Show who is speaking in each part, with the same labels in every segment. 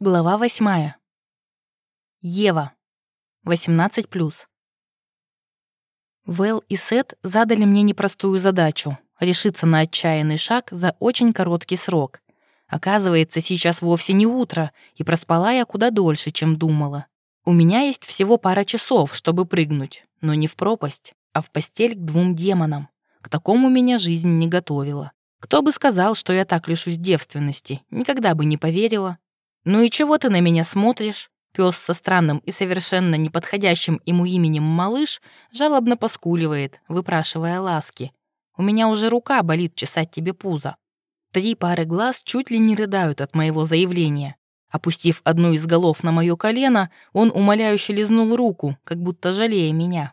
Speaker 1: Глава восьмая. Ева. 18+. Вэл и Сет задали мне непростую задачу — решиться на отчаянный шаг за очень короткий срок. Оказывается, сейчас вовсе не утро, и проспала я куда дольше, чем думала. У меня есть всего пара часов, чтобы прыгнуть, но не в пропасть, а в постель к двум демонам. К такому меня жизнь не готовила. Кто бы сказал, что я так лишусь девственности, никогда бы не поверила. «Ну и чего ты на меня смотришь?» Пес со странным и совершенно неподходящим ему именем малыш жалобно поскуливает, выпрашивая ласки. «У меня уже рука болит чесать тебе пузо». Три пары глаз чуть ли не рыдают от моего заявления. Опустив одну из голов на мое колено, он умоляюще лизнул руку, как будто жалея меня.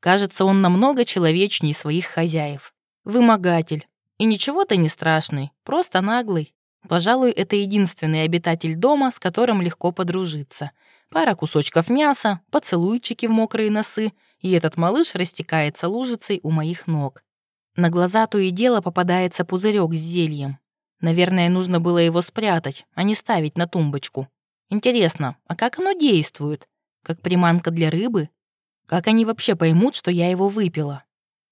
Speaker 1: Кажется, он намного человечней своих хозяев. Вымогатель. И ничего ты не страшный, просто наглый. Пожалуй, это единственный обитатель дома, с которым легко подружиться. Пара кусочков мяса, поцелуйчики в мокрые носы, и этот малыш растекается лужицей у моих ног. На глаза то и дело попадается пузырек с зельем. Наверное, нужно было его спрятать, а не ставить на тумбочку. Интересно, а как оно действует? Как приманка для рыбы? Как они вообще поймут, что я его выпила?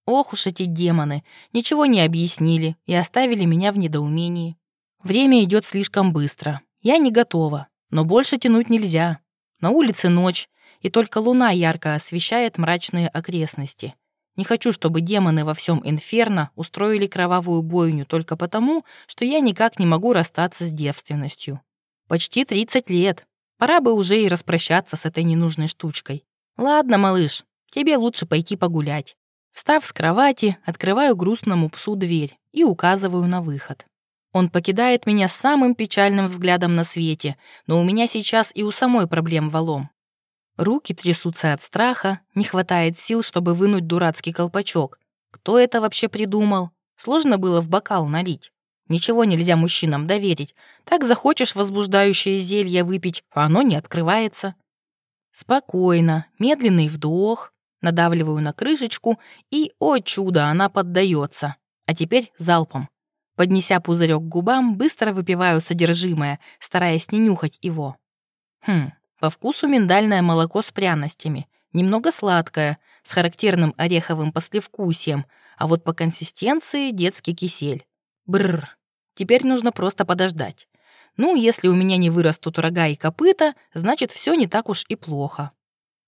Speaker 1: Ох уж эти демоны, ничего не объяснили и оставили меня в недоумении. Время идет слишком быстро. Я не готова, но больше тянуть нельзя. На улице ночь, и только луна ярко освещает мрачные окрестности. Не хочу, чтобы демоны во всем инферно устроили кровавую бойню только потому, что я никак не могу расстаться с девственностью. Почти 30 лет. Пора бы уже и распрощаться с этой ненужной штучкой. Ладно, малыш, тебе лучше пойти погулять. Встав с кровати, открываю грустному псу дверь и указываю на выход. Он покидает меня самым печальным взглядом на свете, но у меня сейчас и у самой проблем валом. Руки трясутся от страха, не хватает сил, чтобы вынуть дурацкий колпачок. Кто это вообще придумал? Сложно было в бокал налить. Ничего нельзя мужчинам доверить. Так захочешь возбуждающее зелье выпить, а оно не открывается. Спокойно, медленный вдох, надавливаю на крышечку, и, о чудо, она поддается. А теперь залпом. Поднеся пузырек к губам, быстро выпиваю содержимое, стараясь не нюхать его. Хм, по вкусу миндальное молоко с пряностями, немного сладкое, с характерным ореховым послевкусием, а вот по консистенции детский кисель. Бррр. Теперь нужно просто подождать. Ну, если у меня не вырастут рога и копыта, значит, все не так уж и плохо.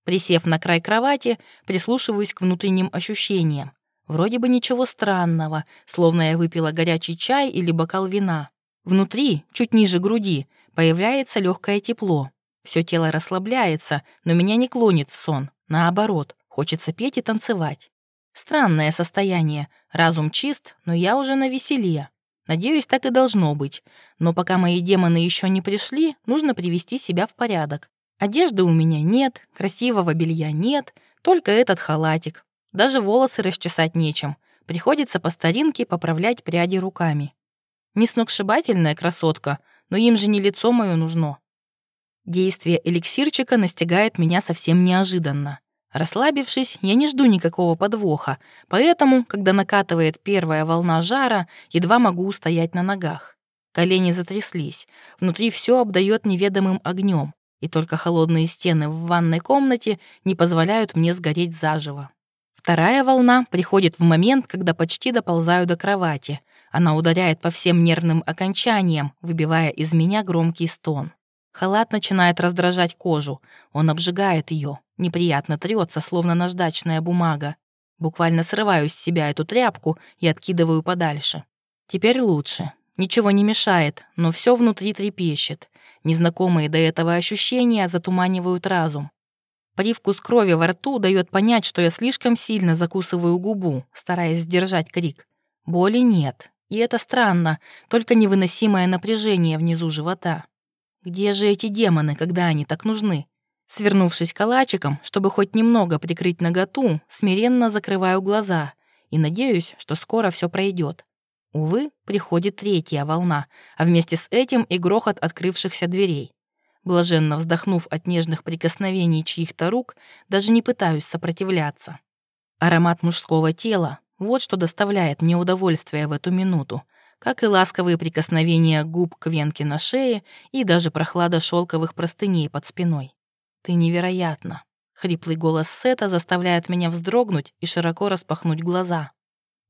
Speaker 1: Присев на край кровати, прислушиваюсь к внутренним ощущениям. Вроде бы ничего странного, словно я выпила горячий чай или бокал вина. Внутри, чуть ниже груди, появляется легкое тепло. Все тело расслабляется, но меня не клонит в сон. Наоборот, хочется петь и танцевать. Странное состояние. Разум чист, но я уже на веселе. Надеюсь, так и должно быть. Но пока мои демоны еще не пришли, нужно привести себя в порядок. Одежды у меня нет, красивого белья нет, только этот халатик. Даже волосы расчесать нечем. Приходится по старинке поправлять пряди руками. Не сногсшибательная красотка, но им же не лицо мое нужно. Действие эликсирчика настигает меня совсем неожиданно. Расслабившись, я не жду никакого подвоха, поэтому, когда накатывает первая волна жара, едва могу устоять на ногах. Колени затряслись, внутри все обдает неведомым огнем, и только холодные стены в ванной комнате не позволяют мне сгореть заживо. Вторая волна приходит в момент, когда почти доползаю до кровати. Она ударяет по всем нервным окончаниям, выбивая из меня громкий стон. Халат начинает раздражать кожу. Он обжигает ее, неприятно трется, словно наждачная бумага. Буквально срываю с себя эту тряпку и откидываю подальше. Теперь лучше. Ничего не мешает, но все внутри трепещет. Незнакомые до этого ощущения затуманивают разум. Привкус крови во рту дает понять, что я слишком сильно закусываю губу, стараясь сдержать крик. Боли нет, и это странно, только невыносимое напряжение внизу живота. Где же эти демоны, когда они так нужны? Свернувшись калачиком, чтобы хоть немного прикрыть наготу, смиренно закрываю глаза и надеюсь, что скоро все пройдет. Увы, приходит третья волна, а вместе с этим и грохот открывшихся дверей. Блаженно вздохнув от нежных прикосновений чьих-то рук, даже не пытаюсь сопротивляться. Аромат мужского тела — вот что доставляет мне удовольствие в эту минуту. как и ласковые прикосновения губ к венке на шее и даже прохлада шелковых простыней под спиной. «Ты невероятна!» Хриплый голос Сета заставляет меня вздрогнуть и широко распахнуть глаза.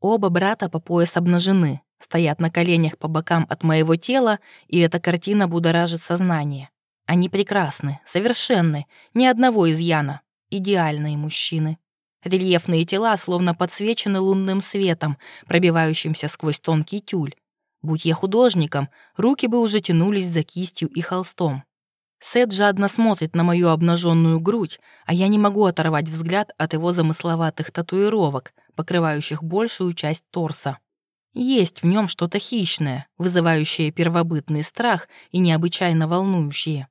Speaker 1: Оба брата по пояс обнажены, стоят на коленях по бокам от моего тела, и эта картина будоражит сознание. Они прекрасны, совершенны, ни одного изъяна. Идеальные мужчины. Рельефные тела словно подсвечены лунным светом, пробивающимся сквозь тонкий тюль. Будь я художником, руки бы уже тянулись за кистью и холстом. Сет жадно смотрит на мою обнаженную грудь, а я не могу оторвать взгляд от его замысловатых татуировок, покрывающих большую часть торса. Есть в нем что-то хищное, вызывающее первобытный страх и необычайно волнующее.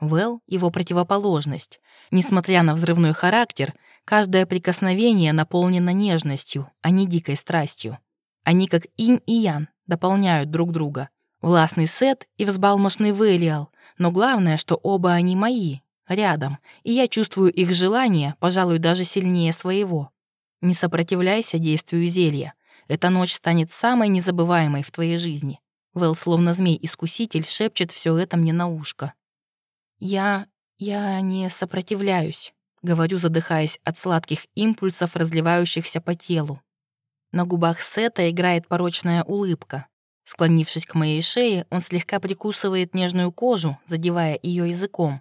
Speaker 1: Вэл — его противоположность. Несмотря на взрывной характер, каждое прикосновение наполнено нежностью, а не дикой страстью. Они как инь и ян, дополняют друг друга. Властный Сет и взбалмошный Вэлиал, но главное, что оба они мои, рядом, и я чувствую их желание, пожалуй, даже сильнее своего. Не сопротивляйся действию зелья. Эта ночь станет самой незабываемой в твоей жизни. Вэл, словно змей-искуситель, шепчет все это мне на ушко. Я... я не сопротивляюсь, говорю, задыхаясь от сладких импульсов, разливающихся по телу. На губах Сета играет порочная улыбка. Склонившись к моей шее, он слегка прикусывает нежную кожу, задевая ее языком.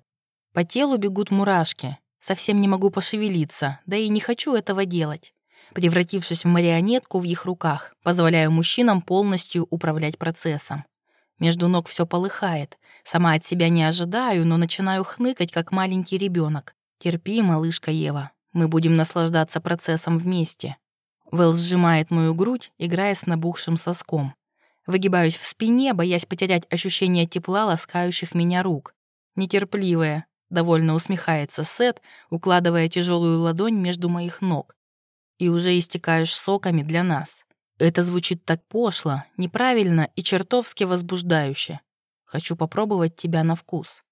Speaker 1: По телу бегут мурашки. Совсем не могу пошевелиться, да и не хочу этого делать. Превратившись в марионетку в их руках, позволяю мужчинам полностью управлять процессом. Между ног все полыхает. Сама от себя не ожидаю, но начинаю хныкать, как маленький ребенок. Терпи, малышка Ева. Мы будем наслаждаться процессом вместе. Вэл сжимает мою грудь, играя с набухшим соском. Выгибаюсь в спине, боясь потерять ощущение тепла, ласкающих меня рук. Нетерпливая, довольно усмехается Сет, укладывая тяжелую ладонь между моих ног. И уже истекаешь соками для нас. Это звучит так пошло, неправильно и чертовски возбуждающе. Хочу попробовать тебя на вкус.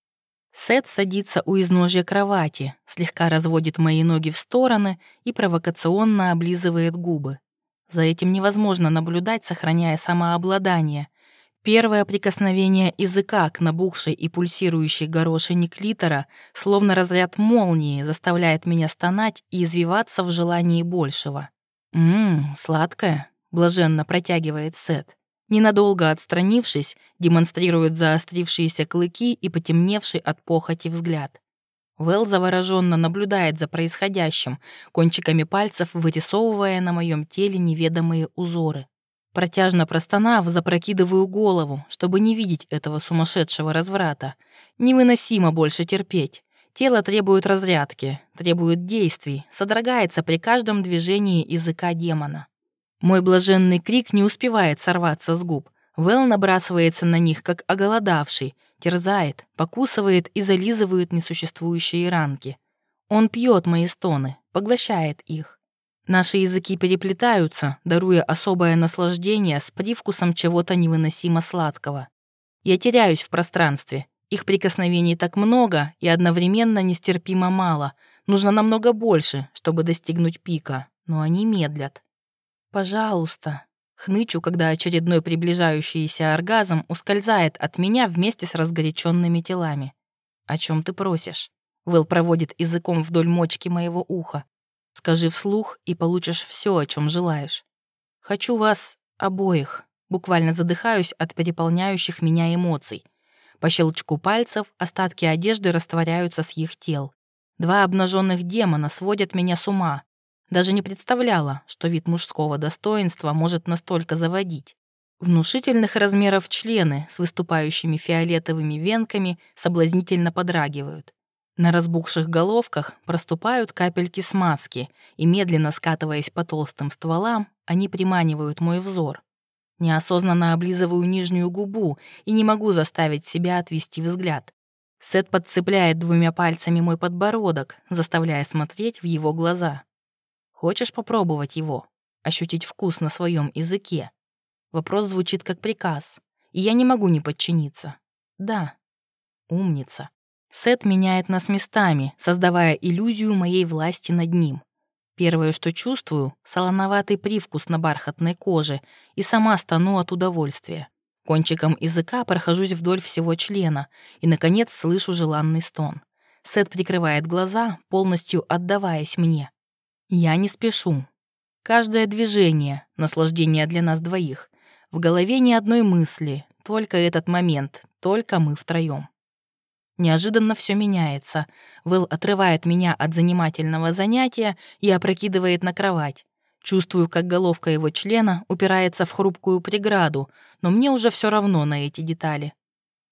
Speaker 1: Сет садится у изножья кровати, слегка разводит мои ноги в стороны и провокационно облизывает губы. За этим невозможно наблюдать, сохраняя самообладание. Первое прикосновение языка к набухшей и пульсирующей горошине клитора, словно разряд молнии, заставляет меня стонать и извиваться в желании большего. «Ммм, сладкое», — блаженно протягивает Сет. Ненадолго отстранившись, демонстрирует заострившиеся клыки и потемневший от похоти взгляд. Вэл завороженно наблюдает за происходящим, кончиками пальцев вырисовывая на моем теле неведомые узоры. Протяжно простонав, запрокидываю голову, чтобы не видеть этого сумасшедшего разврата. Невыносимо больше терпеть. Тело требует разрядки, требует действий, содрогается при каждом движении языка демона. Мой блаженный крик не успевает сорваться с губ. Вэл набрасывается на них, как оголодавший, терзает, покусывает и зализывает несуществующие ранки. Он пьет мои стоны, поглощает их. Наши языки переплетаются, даруя особое наслаждение с привкусом чего-то невыносимо сладкого. Я теряюсь в пространстве. Их прикосновений так много и одновременно нестерпимо мало. Нужно намного больше, чтобы достигнуть пика, но они медлят. «Пожалуйста». Хнычу, когда очередной приближающийся оргазм ускользает от меня вместе с разгоряченными телами. «О чем ты просишь?» Вэл проводит языком вдоль мочки моего уха. «Скажи вслух, и получишь все, о чем желаешь. Хочу вас обоих». Буквально задыхаюсь от переполняющих меня эмоций. По щелчку пальцев остатки одежды растворяются с их тел. Два обнаженных демона сводят меня с ума, даже не представляла, что вид мужского достоинства может настолько заводить. Внушительных размеров члены с выступающими фиолетовыми венками соблазнительно подрагивают. На разбухших головках проступают капельки смазки, и, медленно скатываясь по толстым стволам, они приманивают мой взор. Неосознанно облизываю нижнюю губу и не могу заставить себя отвести взгляд. Сет подцепляет двумя пальцами мой подбородок, заставляя смотреть в его глаза. Хочешь попробовать его? Ощутить вкус на своем языке? Вопрос звучит как приказ, и я не могу не подчиниться. Да. Умница. Сет меняет нас местами, создавая иллюзию моей власти над ним. Первое, что чувствую, солоноватый привкус на бархатной коже и сама стану от удовольствия. Кончиком языка прохожусь вдоль всего члена и, наконец, слышу желанный стон. Сет прикрывает глаза, полностью отдаваясь мне. Я не спешу. Каждое движение — наслаждение для нас двоих. В голове ни одной мысли, только этот момент, только мы втроем. Неожиданно все меняется. Вэл отрывает меня от занимательного занятия и опрокидывает на кровать. Чувствую, как головка его члена упирается в хрупкую преграду, но мне уже все равно на эти детали.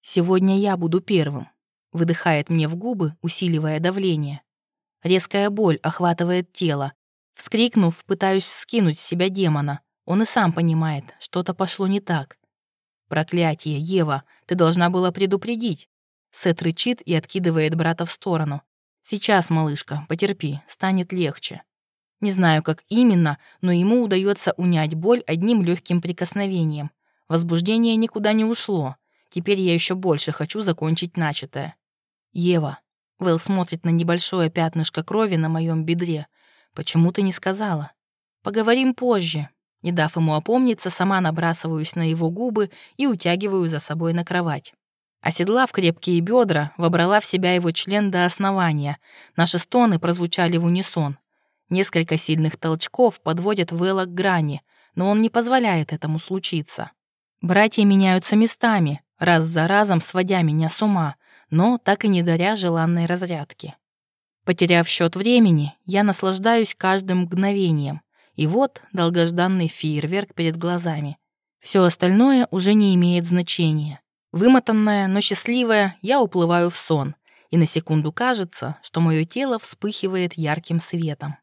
Speaker 1: «Сегодня я буду первым», — выдыхает мне в губы, усиливая давление. Резкая боль охватывает тело. Вскрикнув, пытаюсь скинуть с себя демона. Он и сам понимает, что-то пошло не так. «Проклятие, Ева, ты должна была предупредить. Сет рычит и откидывает брата в сторону. «Сейчас, малышка, потерпи, станет легче». Не знаю, как именно, но ему удается унять боль одним легким прикосновением. Возбуждение никуда не ушло. Теперь я еще больше хочу закончить начатое. «Ева». Вэл смотрит на небольшое пятнышко крови на моем бедре. «Почему ты не сказала?» «Поговорим позже». Не дав ему опомниться, сама набрасываюсь на его губы и утягиваю за собой на кровать. Оседлав крепкие бедра, вобрала в себя его член до основания. Наши стоны прозвучали в унисон. Несколько сильных толчков подводят Вэлла к грани, но он не позволяет этому случиться. Братья меняются местами, раз за разом сводя меня с ума, но так и не даря желанной разрядки. Потеряв счет времени, я наслаждаюсь каждым мгновением. И вот долгожданный фейерверк перед глазами. Все остальное уже не имеет значения. Вымотанная, но счастливая, я уплываю в сон, и на секунду кажется, что мое тело вспыхивает ярким светом.